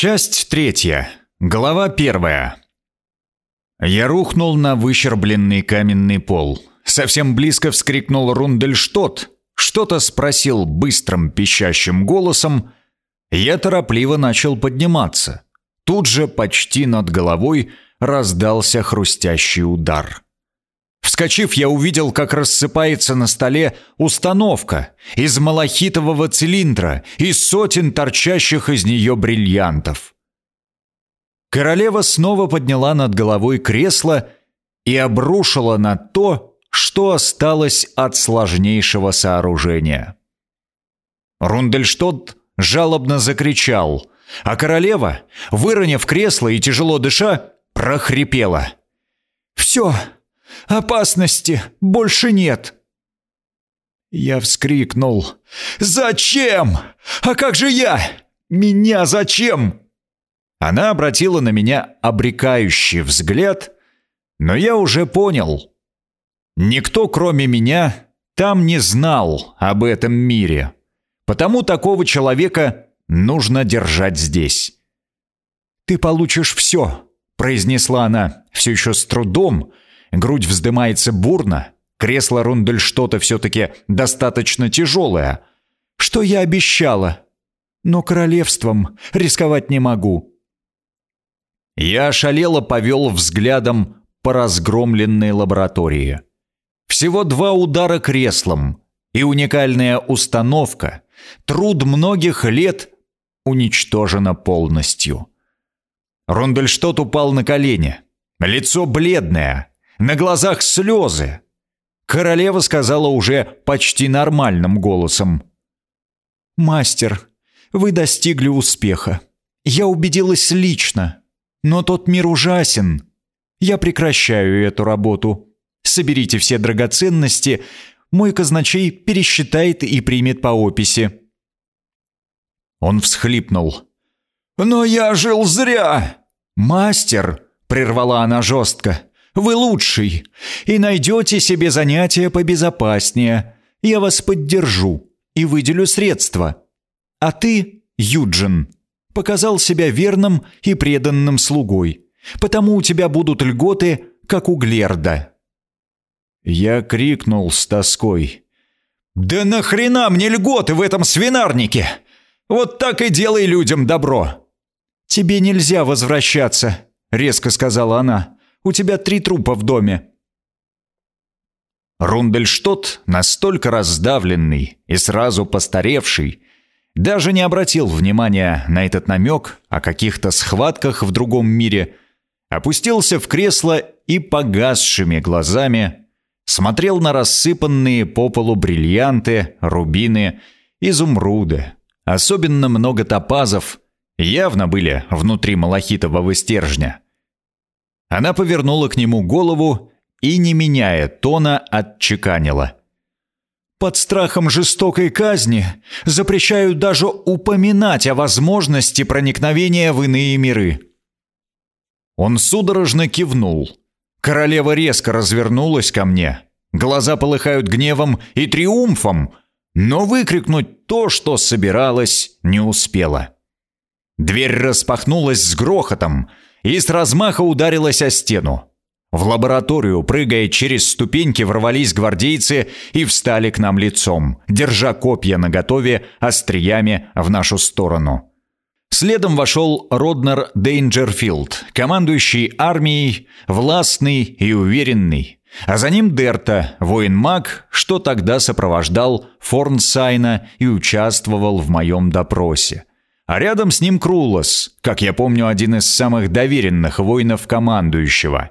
Часть третья. Глава первая. Я рухнул на выщербленный каменный пол. Совсем близко вскрикнул Рундельштот. Что-то спросил быстрым пищащим голосом. Я торопливо начал подниматься. Тут же почти над головой раздался хрустящий удар. Вскочив, я увидел, как рассыпается на столе установка из малахитового цилиндра и сотен торчащих из нее бриллиантов. Королева снова подняла над головой кресло и обрушила на то, что осталось от сложнейшего сооружения. Рундельштот жалобно закричал, а королева, выронив кресло и тяжело дыша, прохрипела. «Все!» Опасности больше нет!» Я вскрикнул. «Зачем? А как же я? Меня зачем?» Она обратила на меня обрекающий взгляд, но я уже понял. Никто, кроме меня, там не знал об этом мире. Потому такого человека нужно держать здесь. «Ты получишь все», — произнесла она, все еще с трудом, — грудь вздымается бурно, кресло Рундельштота все-таки достаточно тяжелое. Что я обещала? Но королевством рисковать не могу. Я ошалело повел взглядом по разгромленной лаборатории. Всего два удара креслом, и уникальная установка, труд многих лет уничтожена полностью. Рундельштот упал на колени. Лицо бледное, на глазах слезы. Королева сказала уже почти нормальным голосом. «Мастер, вы достигли успеха. Я убедилась лично. Но тот мир ужасен. Я прекращаю эту работу. Соберите все драгоценности. Мой казначей пересчитает и примет по описи». Он всхлипнул. «Но я жил зря!» «Мастер!» — прервала она жестко. Вы лучший, и найдете себе занятие побезопаснее. Я вас поддержу и выделю средства. А ты, Юджин, показал себя верным и преданным слугой, потому у тебя будут льготы, как у Глерда». Я крикнул с тоской. «Да нахрена мне льготы в этом свинарнике? Вот так и делай людям добро!» «Тебе нельзя возвращаться», — резко сказала она. У тебя три трупа в доме». Рундельштот, настолько раздавленный и сразу постаревший, даже не обратил внимания на этот намек о каких-то схватках в другом мире, опустился в кресло и погасшими глазами смотрел на рассыпанные по полу бриллианты, рубины, изумруды. Особенно много топазов явно были внутри малахитового стержня. Она повернула к нему голову и, не меняя тона, отчеканила. «Под страхом жестокой казни запрещаю даже упоминать о возможности проникновения в иные миры». Он судорожно кивнул. Королева резко развернулась ко мне. Глаза полыхают гневом и триумфом, но выкрикнуть то, что собиралась, не успела. Дверь распахнулась с грохотом, и с размаха ударилась о стену. В лабораторию, прыгая через ступеньки, ворвались гвардейцы и встали к нам лицом, держа копья наготове остриями в нашу сторону. Следом вошел Роднер Дейнджерфилд, командующий армией, властный и уверенный. А за ним Дерта, воин-маг, что тогда сопровождал Форнсайна и участвовал в моем допросе а рядом с ним Крулос, как я помню, один из самых доверенных воинов командующего.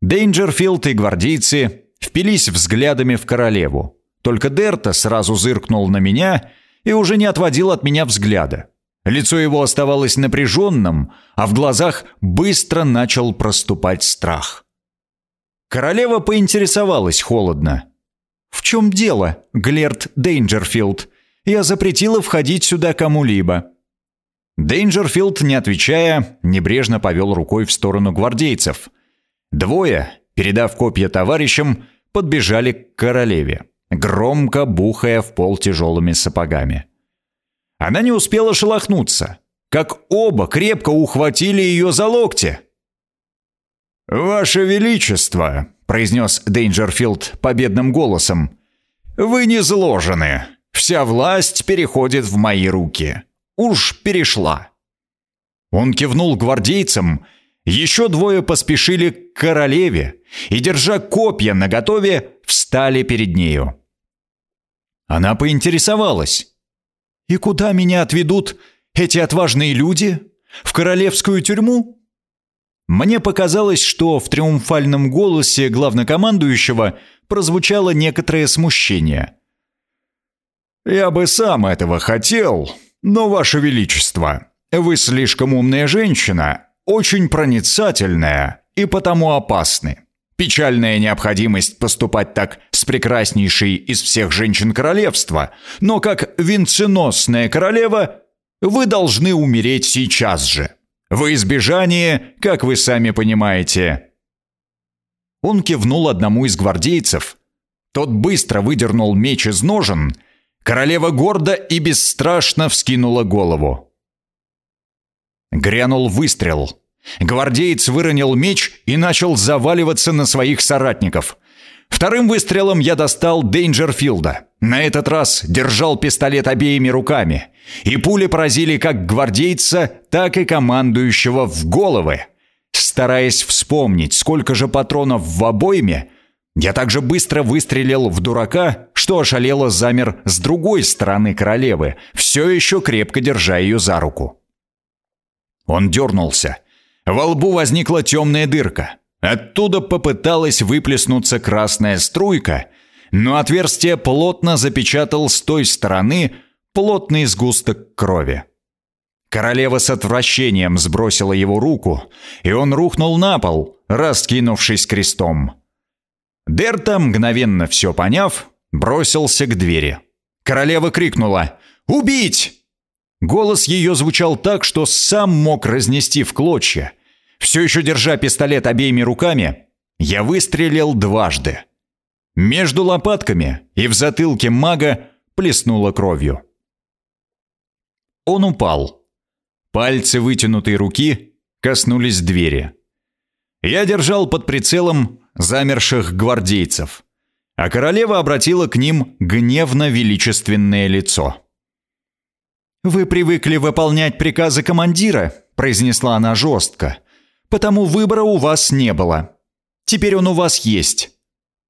Дейнджерфилд и гвардейцы впились взглядами в королеву. Только Дерта сразу зыркнул на меня и уже не отводил от меня взгляда. Лицо его оставалось напряженным, а в глазах быстро начал проступать страх. Королева поинтересовалась холодно. «В чем дело, Глерт Дейнджерфилд? Я запретила входить сюда кому-либо». Дейнджерфилд, не отвечая, небрежно повел рукой в сторону гвардейцев. Двое, передав копья товарищам, подбежали к королеве, громко бухая в пол тяжелыми сапогами. Она не успела шелохнуться, как оба крепко ухватили ее за локти. «Ваше Величество», — произнес Дейнджерфилд победным голосом, — «вы не зложены. Вся власть переходит в мои руки. Уж перешла». Он кивнул гвардейцам, еще двое поспешили к королеве и, держа копья наготове, встали перед нею. Она поинтересовалась. «И куда меня отведут эти отважные люди? В королевскую тюрьму?» Мне показалось, что в триумфальном голосе главнокомандующего прозвучало некоторое смущение. «Я бы сам этого хотел, но, Ваше Величество, вы слишком умная женщина, очень проницательная и потому опасны. Печальная необходимость поступать так с прекраснейшей из всех женщин королевства, но как венценосная королева вы должны умереть сейчас же. Во избежание, как вы сами понимаете». Он кивнул одному из гвардейцев. Тот быстро выдернул меч из ножен. Королева гордо и бесстрашно вскинула голову. Грянул выстрел. Гвардеец выронил меч и начал заваливаться на своих соратников. Вторым выстрелом я достал Дейнджерфилда. На этот раз держал пистолет обеими руками. И пули поразили как гвардейца, так и командующего в головы. Стараясь вспомнить, сколько же патронов в обойме, я также быстро выстрелил в дурака, что ошалело замер с другой стороны королевы, все еще крепко держа ее за руку. Он дернулся. Во лбу возникла темная дырка. Оттуда попыталась выплеснуться красная струйка, но отверстие плотно запечатал с той стороны плотный сгусток крови. Королева с отвращением сбросила его руку, и он рухнул на пол, раскинувшись крестом. Дерта, мгновенно все поняв, бросился к двери. Королева крикнула «Убить!» Голос ее звучал так, что сам мог разнести в клочья. Все еще держа пистолет обеими руками, я выстрелил дважды. Между лопатками и в затылке мага плеснуло кровью. Он упал. Пальцы вытянутой руки коснулись двери. Я держал под прицелом замерших гвардейцев, а королева обратила к ним гневно-величественное лицо. «Вы привыкли выполнять приказы командира», — произнесла она жестко. «Потому выбора у вас не было. Теперь он у вас есть.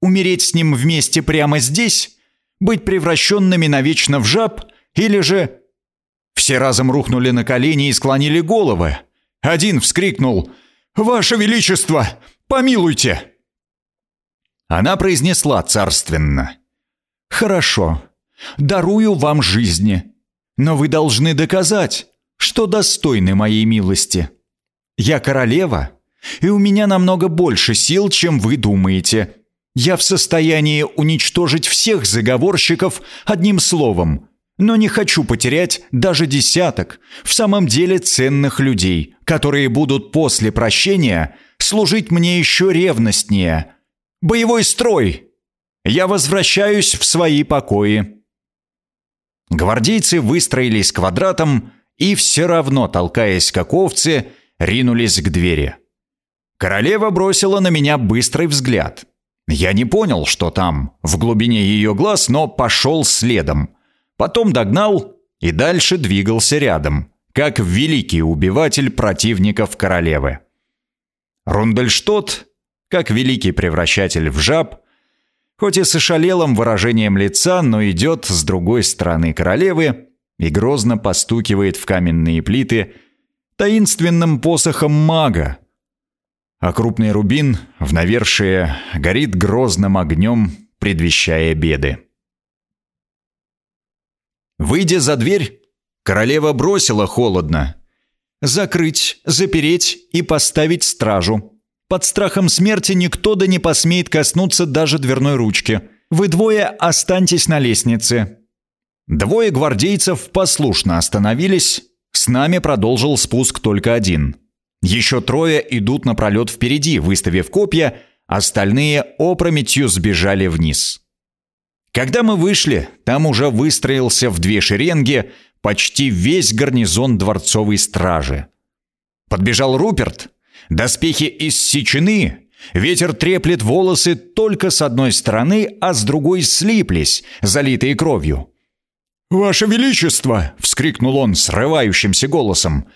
Умереть с ним вместе прямо здесь? Быть превращенными навечно в жаб? Или же...» Все разом рухнули на колени и склонили головы. Один вскрикнул «Ваше Величество, помилуйте!» Она произнесла царственно «Хорошо, дарую вам жизни» Но вы должны доказать, что достойны моей милости. Я королева, и у меня намного больше сил, чем вы думаете. Я в состоянии уничтожить всех заговорщиков одним словом, но не хочу потерять даже десяток в самом деле ценных людей, которые будут после прощения служить мне еще ревностнее. Боевой строй! Я возвращаюсь в свои покои. Гвардейцы выстроились квадратом и все равно, толкаясь как овцы, ринулись к двери. Королева бросила на меня быстрый взгляд. Я не понял, что там, в глубине ее глаз, но пошел следом. Потом догнал и дальше двигался рядом, как великий убиватель противников королевы. Рундельштот, как великий превращатель в жаб, хоть и с ошалелым выражением лица, но идет с другой стороны королевы и грозно постукивает в каменные плиты таинственным посохом мага. А крупный рубин в навершие горит грозным огнем, предвещая беды. Выйдя за дверь, королева бросила холодно. «Закрыть, запереть и поставить стражу. Под страхом смерти никто да не посмеет коснуться даже дверной ручки. Вы двое останьтесь на лестнице». Двое гвардейцев послушно остановились. С нами продолжил спуск только один. Еще трое идут напролет впереди, выставив копья, остальные опрометью сбежали вниз. Когда мы вышли, там уже выстроился в две шеренги почти весь гарнизон дворцовой стражи. Подбежал Руперт. Доспехи иссечены, ветер треплет волосы только с одной стороны, а с другой слиплись, залитые кровью. «Ваше Величество!» — вскрикнул он срывающимся голосом.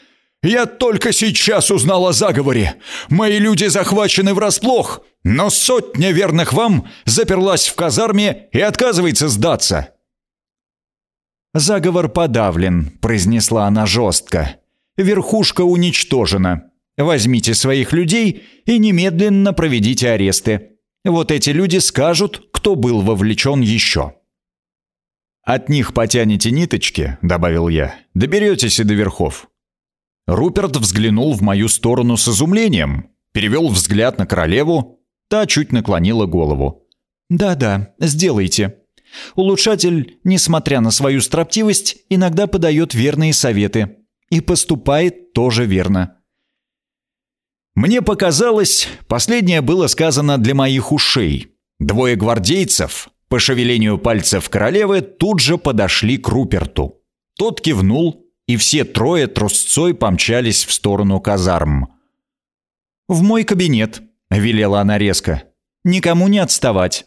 «Я только сейчас узнал о заговоре. Мои люди захвачены врасплох, но сотня верных вам заперлась в казарме и отказывается сдаться». «Заговор подавлен», — произнесла она жестко. «Верхушка уничтожена. Возьмите своих людей и немедленно проведите аресты. Вот эти люди скажут, кто был вовлечен еще». «От них потянете ниточки», — добавил я, — «доберетесь и до верхов». Руперт взглянул в мою сторону с изумлением, перевел взгляд на королеву, та чуть наклонила голову. «Да-да, сделайте. Улучшатель, несмотря на свою строптивость, иногда подает верные советы. И поступает тоже верно». Мне показалось, последнее было сказано для моих ушей. Двое гвардейцев, по шевелению пальцев королевы тут же подошли к Руперту. Тот кивнул, и все трое трусцой помчались в сторону казарм. «В мой кабинет», — велела она резко. «Никому не отставать».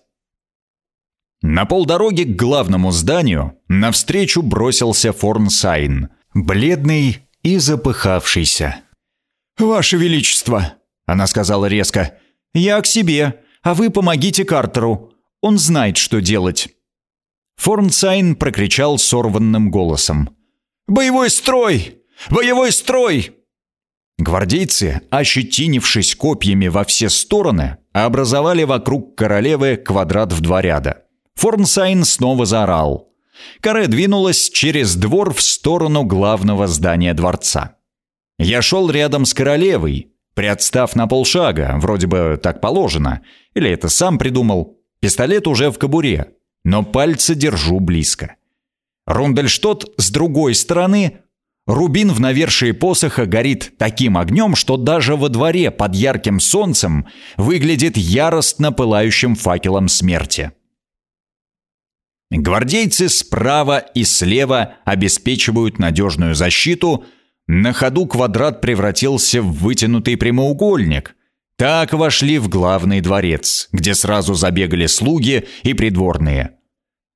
На полдороги к главному зданию навстречу бросился Форнсайн, бледный и запыхавшийся. «Ваше Величество», — она сказала резко, — «я к себе, а вы помогите Картеру. Он знает, что делать». Форнсайн прокричал сорванным голосом. «Боевой строй! Боевой строй!» Гвардейцы, ощетинившись копьями во все стороны, образовали вокруг королевы квадрат в два ряда. Форнсайн снова заорал. Каре двинулась через двор в сторону главного здания дворца. Я шел рядом с королевой, приотстав на полшага, вроде бы так положено, или это сам придумал, Пистолет уже в кобуре, но пальцы держу близко. Рундельштот с другой стороны. Рубин в навершии посоха горит таким огнем, что даже во дворе под ярким солнцем выглядит яростно пылающим факелом смерти. Гвардейцы справа и слева обеспечивают надежную защиту. На ходу квадрат превратился в вытянутый прямоугольник, так вошли в главный дворец, где сразу забегали слуги и придворные.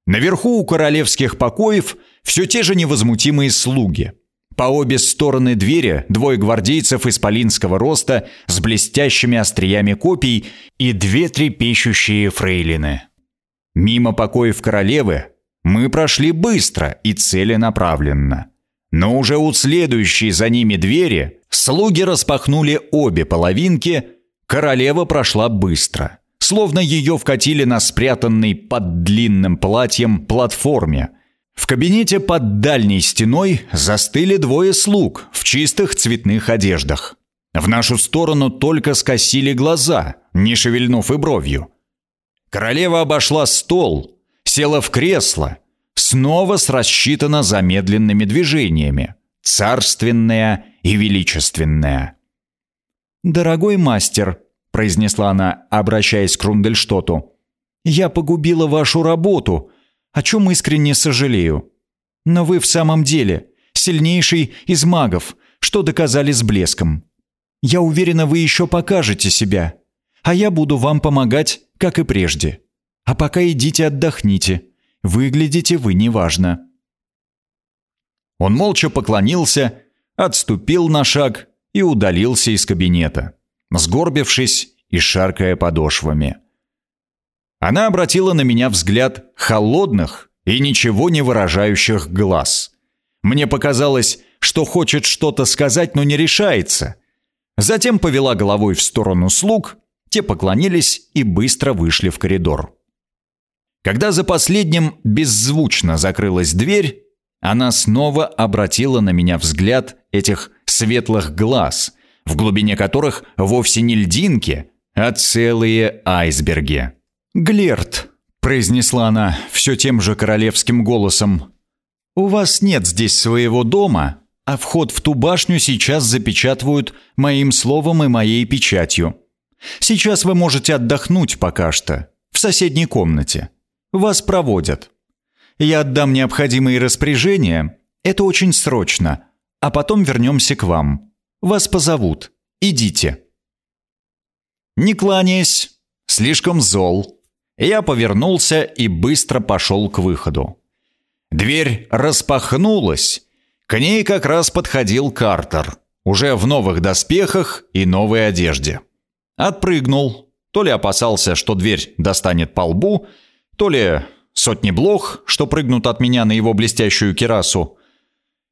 Наверху у королевских покоев все те же невозмутимые слуги. По обе стороны двери двое гвардейцев исполинского роста с блестящими остриями копий и две трепещущие фрейлины. Мимо покоев королевы мы прошли быстро и целенаправленно. Но уже у следующей за ними двери слуги распахнули обе половинки – Королева прошла быстро, словно ее вкатили на спрятанный под длинным платьем платформе. В кабинете под дальней стеной застыли двое слуг в чистых цветных одеждах. В нашу сторону только скосили глаза, не шевельнув и бровью. Королева обошла стол, села в кресло, снова с рассчитана замедленными движениями, царственная и величественная. «Дорогой мастер», — произнесла она, обращаясь к Рундельштоту, «я погубила вашу работу, о чем искренне сожалею. Но вы в самом деле сильнейший из магов, что доказали с блеском. Я уверена, вы еще покажете себя, а я буду вам помогать, как и прежде. А пока идите отдохните. Выглядите вы неважно». Он молча поклонился, отступил на шаг и удалился из кабинета, сгорбившись и шаркая подошвами. Она обратила на меня взгляд холодных и ничего не выражающих глаз. Мне показалось, что хочет что-то сказать, но не решается. Затем повела головой в сторону слуг, те поклонились и быстро вышли в коридор. Когда за последним беззвучно закрылась дверь, она снова обратила на меня взгляд этих светлых глаз, в глубине которых вовсе не льдинки, а целые айсберги. «Глерт», — произнесла она все тем же королевским голосом, «у вас нет здесь своего дома, а вход в ту башню сейчас запечатывают моим словом и моей печатью. Сейчас вы можете отдохнуть пока что, в соседней комнате. Вас проводят. Я отдам необходимые распоряжения, Это очень срочно, а потом вернемся к вам. Вас позовут. Идите». Не кланяясь, слишком зол, я повернулся и быстро пошел к выходу. Дверь распахнулась. К ней как раз подходил Картер, уже в новых доспехах и новой одежде. Отпрыгнул, то ли опасался, что дверь достанет по лбу, то ли сотни блох, что прыгнут от меня на его блестящую кирасу.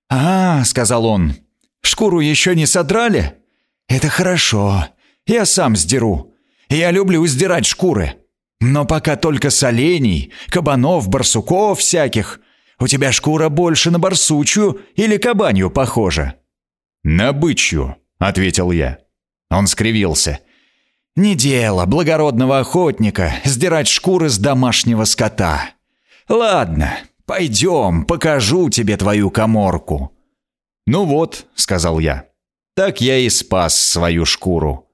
«А, — сказал он, — шкуру еще не содрали? Это хорошо, я сам сдеру. Я люблю сдирать шкуры. Но пока только с оленей, кабанов, барсуков всяких. У тебя шкура больше на барсучью или кабанью похожа». «На бычью», — ответил я. Он скривился. «Не дело благородного охотника сдирать шкуры с домашнего скота. Ладно, пойдем, покажу тебе твою коморку». «Ну вот», — сказал я, — «так я и спас свою шкуру».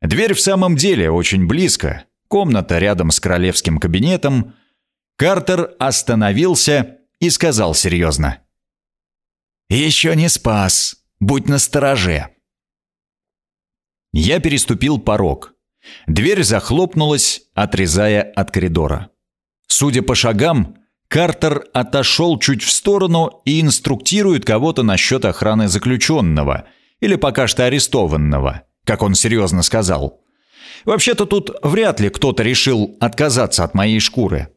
Дверь в самом деле очень близко, комната рядом с королевским кабинетом. Картер остановился и сказал серьезно. «Еще не спас, будь настороже». Я переступил порог. Дверь захлопнулась, отрезая от коридора. Судя по шагам, Картер отошел чуть в сторону и инструктирует кого-то насчет охраны заключенного или пока что арестованного, как он серьезно сказал. Вообще-то тут вряд ли кто-то решил отказаться от моей шкуры.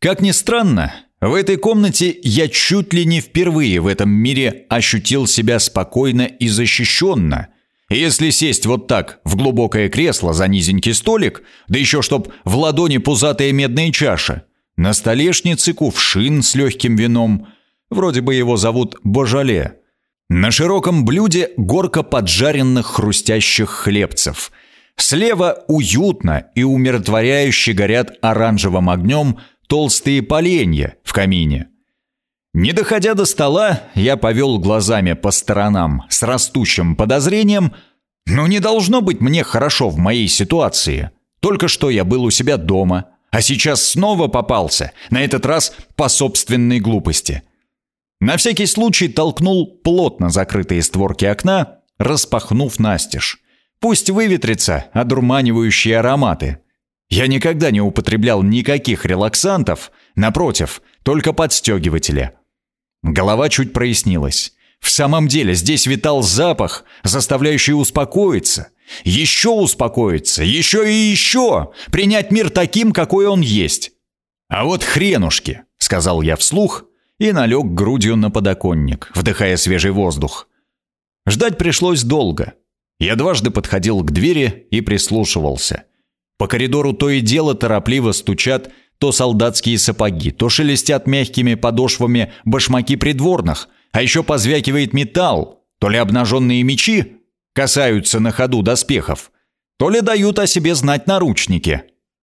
Как ни странно, в этой комнате я чуть ли не впервые в этом мире ощутил себя спокойно и защищенно – если сесть вот так в глубокое кресло за низенький столик, да еще чтоб в ладони пузатая медная чаша, на столешнице кувшин с легким вином, вроде бы его зовут Божале, на широком блюде горка поджаренных хрустящих хлебцев. Слева уютно и умиротворяюще горят оранжевым огнем толстые поленья в камине. Не доходя до стола, я повел глазами по сторонам с растущим подозрением, но не должно быть мне хорошо в моей ситуации. Только что я был у себя дома, а сейчас снова попался, на этот раз по собственной глупости. На всякий случай толкнул плотно закрытые створки окна, распахнув настежь. Пусть выветрятся одурманивающие ароматы. Я никогда не употреблял никаких релаксантов, напротив, только подстегиватели – Голова чуть прояснилась. В самом деле здесь витал запах, заставляющий успокоиться. Еще успокоиться, еще и еще, принять мир таким, какой он есть. «А вот хренушки», — сказал я вслух и налег грудью на подоконник, вдыхая свежий воздух. Ждать пришлось долго. Я дважды подходил к двери и прислушивался. По коридору то и дело торопливо стучат то солдатские сапоги, то шелестят мягкими подошвами башмаки придворных, а еще позвякивает металл, то ли обнаженные мечи касаются на ходу доспехов, то ли дают о себе знать наручники.